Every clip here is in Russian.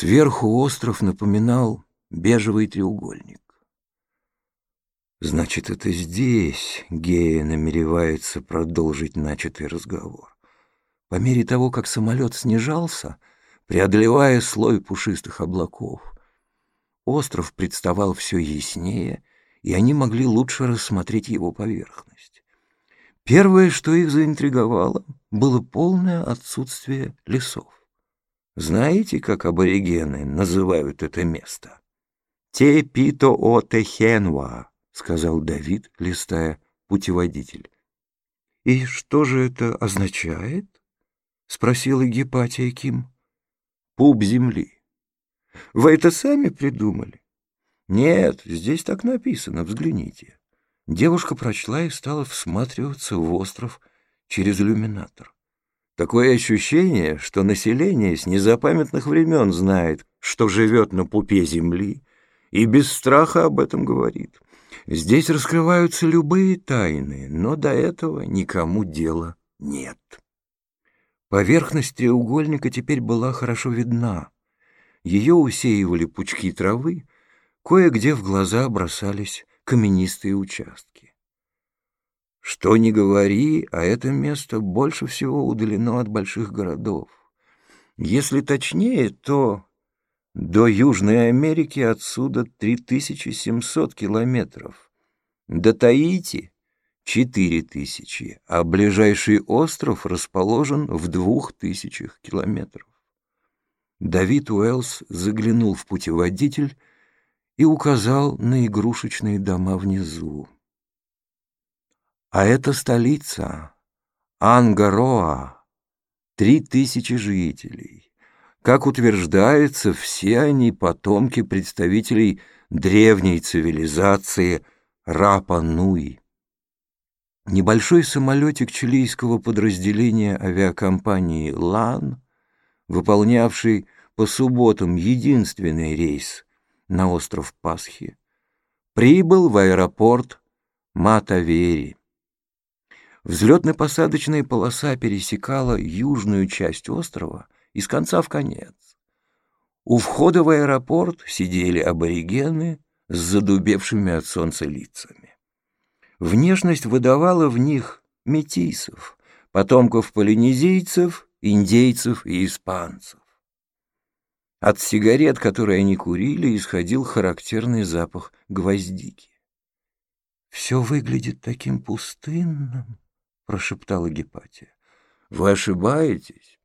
Сверху остров напоминал бежевый треугольник. Значит, это здесь Гея намеревается продолжить начатый разговор. По мере того, как самолет снижался, преодолевая слой пушистых облаков, остров представал все яснее, и они могли лучше рассмотреть его поверхность. Первое, что их заинтриговало, было полное отсутствие лесов. Знаете, как аборигены называют это место? «Те-пито-о-техенва», — сказал Давид, листая путеводитель. «И что же это означает?» — спросила Гепатия Ким. «Пуп земли». «Вы это сами придумали?» «Нет, здесь так написано, взгляните». Девушка прочла и стала всматриваться в остров через иллюминатор. Такое ощущение, что население с незапамятных времен знает, что живет на пупе земли, и без страха об этом говорит. Здесь раскрываются любые тайны, но до этого никому дела нет. Поверхность треугольника теперь была хорошо видна. Ее усеивали пучки травы, кое-где в глаза бросались каменистые участки. Что ни говори, а это место больше всего удалено от больших городов. Если точнее, то до Южной Америки отсюда 3700 километров. До Таити — 4000, а ближайший остров расположен в 2000 километров. Давид Уэллс заглянул в путеводитель и указал на игрушечные дома внизу. А это столица, Ангароа, три тысячи жителей. Как утверждается, все они потомки представителей древней цивилизации Рапа-Нуи. Небольшой самолетик чилийского подразделения авиакомпании «Лан», выполнявший по субботам единственный рейс на остров Пасхи, прибыл в аэропорт Матавери. Взлетно-посадочная полоса пересекала южную часть острова из конца в конец. У входа в аэропорт сидели аборигены с задубевшими от солнца лицами. Внешность выдавала в них метисов, потомков полинезийцев, индейцев и испанцев. От сигарет, которые они курили, исходил характерный запах гвоздики. «Все выглядит таким пустынным», прошептала Гепатия. Вы ошибаетесь.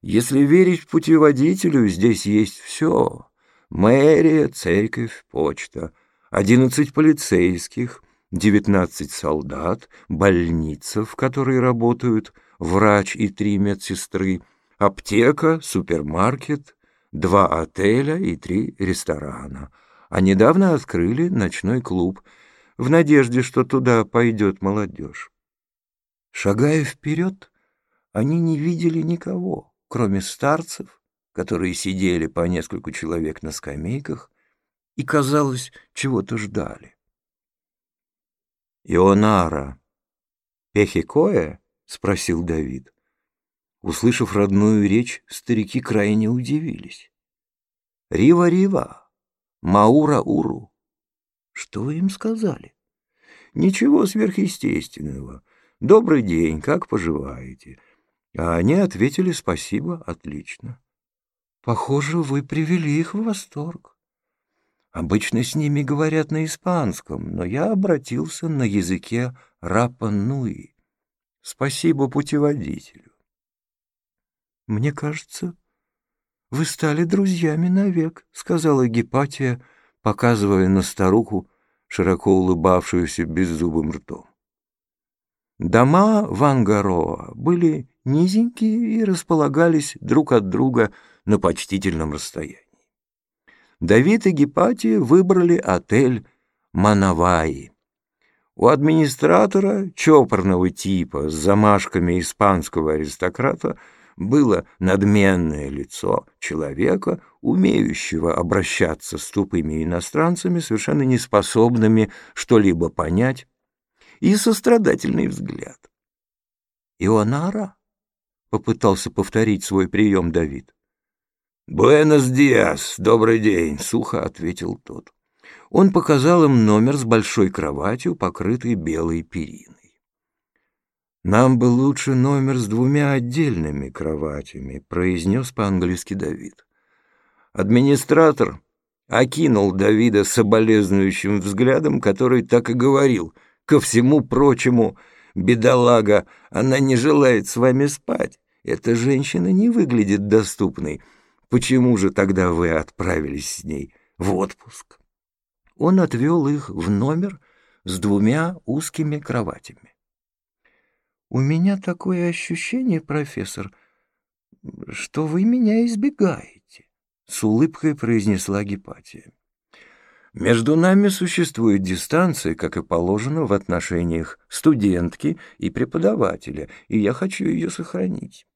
Если верить путеводителю, здесь есть все. Мэрия, церковь, почта, одиннадцать полицейских, девятнадцать солдат, больница, в которой работают врач и три медсестры, аптека, супермаркет, два отеля и три ресторана. А недавно открыли ночной клуб в надежде, что туда пойдет молодежь. Шагая вперед, они не видели никого, кроме старцев, которые сидели по нескольку человек на скамейках и, казалось, чего-то ждали. «Ионара, пехикое?» — спросил Давид. Услышав родную речь, старики крайне удивились. «Рива-рива, Маура-уру». «Что вы им сказали?» «Ничего сверхъестественного». «Добрый день, как поживаете?» А они ответили «Спасибо, отлично». «Похоже, вы привели их в восторг». Обычно с ними говорят на испанском, но я обратился на языке рапа-нуи. Спасибо путеводителю. «Мне кажется, вы стали друзьями навек», — сказала Гепатия, показывая на старуху, широко улыбавшуюся беззубым ртом. Дома Вангароа были низенькие и располагались друг от друга на почтительном расстоянии. Давид и Гепатия выбрали отель Манаваи. У администратора чопорного типа с замашками испанского аристократа было надменное лицо человека, умеющего обращаться с тупыми иностранцами, совершенно неспособными что-либо понять и сострадательный взгляд. «Ионара?» — попытался повторить свой прием Давид. «Буэнос диас, добрый день», — сухо ответил тот. Он показал им номер с большой кроватью, покрытой белой периной. «Нам бы лучше номер с двумя отдельными кроватями», — произнес по-английски Давид. Администратор окинул Давида соболезнующим взглядом, который так и говорил. «Ко всему прочему, бедолага, она не желает с вами спать. Эта женщина не выглядит доступной. Почему же тогда вы отправились с ней в отпуск?» Он отвел их в номер с двумя узкими кроватями. «У меня такое ощущение, профессор, что вы меня избегаете», — с улыбкой произнесла Гепатия. «Между нами существует дистанция, как и положено в отношениях студентки и преподавателя, и я хочу ее сохранить.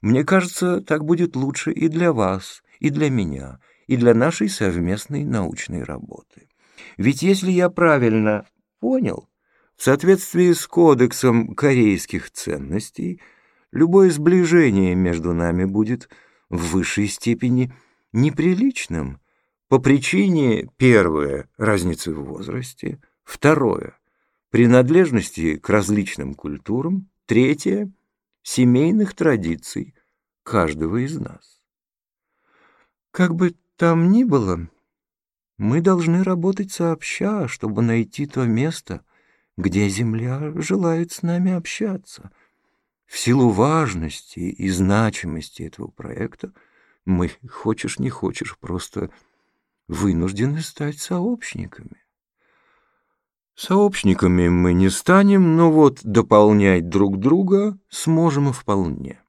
Мне кажется, так будет лучше и для вас, и для меня, и для нашей совместной научной работы. Ведь если я правильно понял, в соответствии с кодексом корейских ценностей, любое сближение между нами будет в высшей степени неприличным по причине, первое, разницы в возрасте, второе, принадлежности к различным культурам, третье, семейных традиций каждого из нас. Как бы там ни было, мы должны работать сообща, чтобы найти то место, где Земля желает с нами общаться. В силу важности и значимости этого проекта мы, хочешь не хочешь, просто вынуждены стать сообщниками. Сообщниками мы не станем, но вот дополнять друг друга сможем вполне.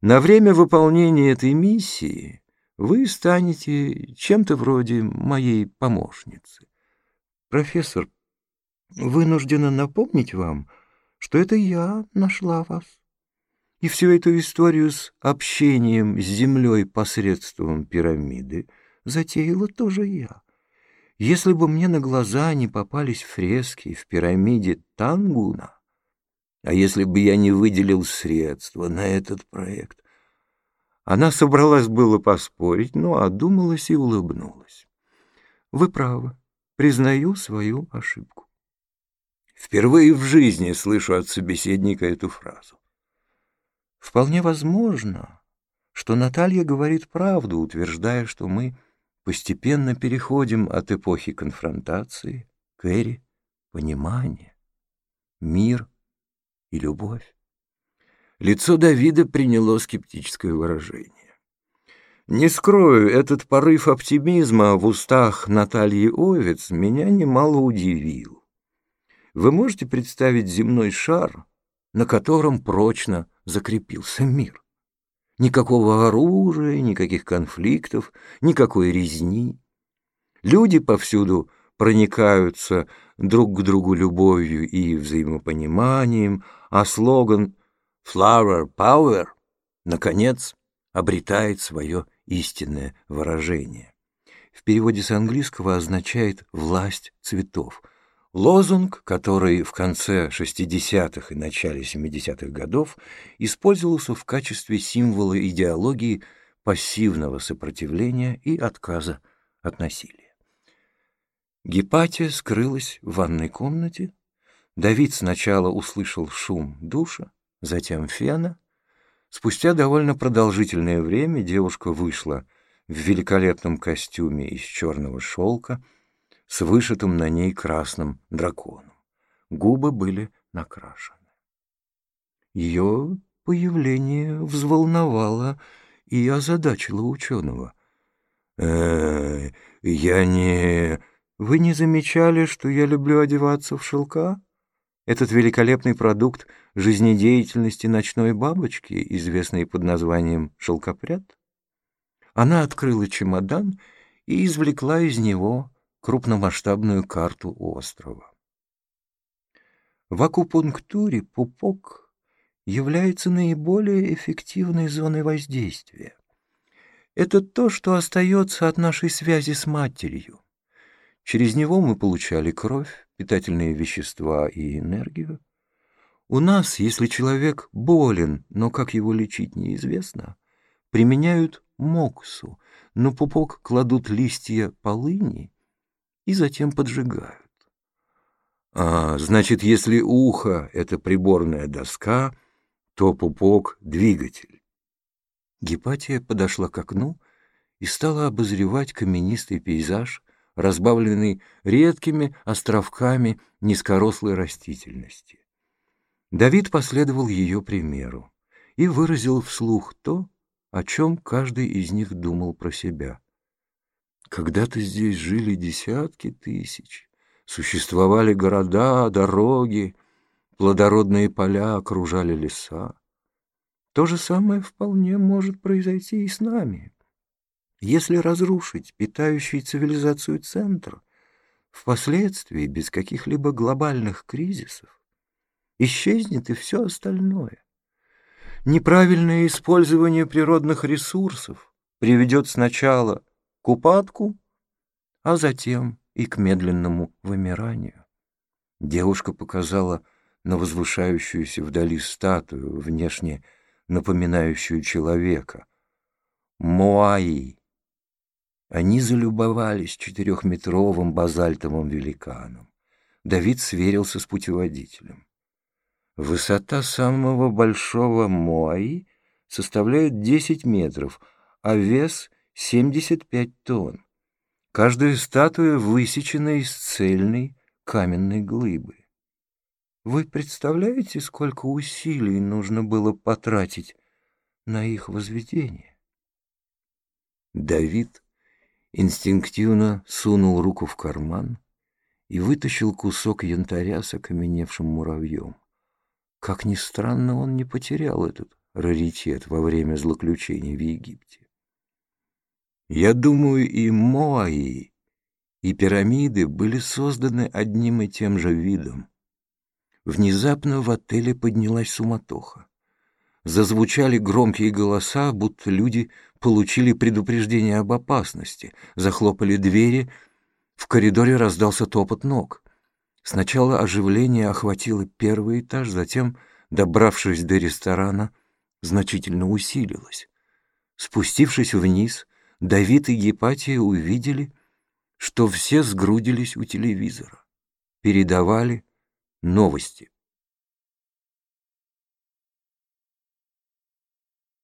На время выполнения этой миссии вы станете чем-то вроде моей помощницы. Профессор, вынуждена напомнить вам, что это я нашла вас. И всю эту историю с общением с землей посредством пирамиды затеяла тоже я. Если бы мне на глаза не попались фрески в пирамиде Тангуна, а если бы я не выделил средства на этот проект, она собралась было поспорить, но одумалась и улыбнулась. Вы правы, признаю свою ошибку. Впервые в жизни слышу от собеседника эту фразу. Вполне возможно, что Наталья говорит правду, утверждая, что мы постепенно переходим от эпохи конфронтации к эре понимания, мир и любовь. Лицо Давида приняло скептическое выражение. Не скрою, этот порыв оптимизма в устах Натальи Овец меня немало удивил. Вы можете представить земной шар, на котором прочно закрепился мир? Никакого оружия, никаких конфликтов, никакой резни. Люди повсюду проникаются друг к другу любовью и взаимопониманием, а слоган flower power, наконец, обретает свое истинное выражение. В переводе с английского означает «власть цветов». Лозунг, который в конце 60-х и начале 70-х годов использовался в качестве символа идеологии пассивного сопротивления и отказа от насилия. Гепатия скрылась в ванной комнате. Давид сначала услышал шум душа, затем фена. Спустя довольно продолжительное время девушка вышла в великолепном костюме из черного шелка с вышитым на ней красным драконом. Губы были накрашены. Ее появление взволновало и озадачило ученого. «Э, я не... Вы не замечали, что я люблю одеваться в шелка?» Этот великолепный продукт жизнедеятельности ночной бабочки, известный под названием шелкопряд. Она открыла чемодан и извлекла из него крупномасштабную карту острова. В акупунктуре пупок является наиболее эффективной зоной воздействия. Это то, что остается от нашей связи с матерью. Через него мы получали кровь, питательные вещества и энергию. У нас, если человек болен, но как его лечить неизвестно, применяют моксу, на пупок кладут листья полыни и затем поджигают. А, значит, если ухо — это приборная доска, то пупок — двигатель. Гепатия подошла к окну и стала обозревать каменистый пейзаж, разбавленный редкими островками низкорослой растительности. Давид последовал ее примеру и выразил вслух то, о чем каждый из них думал про себя. Когда-то здесь жили десятки тысяч, существовали города, дороги, плодородные поля окружали леса. То же самое вполне может произойти и с нами. Если разрушить питающий цивилизацию центр, впоследствии, без каких-либо глобальных кризисов, исчезнет и все остальное. Неправильное использование природных ресурсов приведет сначала к упадку, а затем и к медленному вымиранию. Девушка показала на возвышающуюся вдали статую, внешне напоминающую человека. Моаи. Они залюбовались четырехметровым базальтовым великаном. Давид сверился с путеводителем. Высота самого большого Моаи составляет 10 метров, а вес — 75 тонн. Каждая статуя высечена из цельной каменной глыбы. Вы представляете, сколько усилий нужно было потратить на их возведение? Давид инстинктивно сунул руку в карман и вытащил кусок янтаря с окаменевшим муравьем. Как ни странно, он не потерял этот раритет во время злоключения в Египте. Я думаю, и Моаи, и пирамиды были созданы одним и тем же видом. Внезапно в отеле поднялась суматоха. Зазвучали громкие голоса, будто люди получили предупреждение об опасности. Захлопали двери, в коридоре раздался топот ног. Сначала оживление охватило первый этаж, затем, добравшись до ресторана, значительно усилилось. Спустившись вниз, Давид и Гепатия увидели, что все сгрудились у телевизора, передавали новости.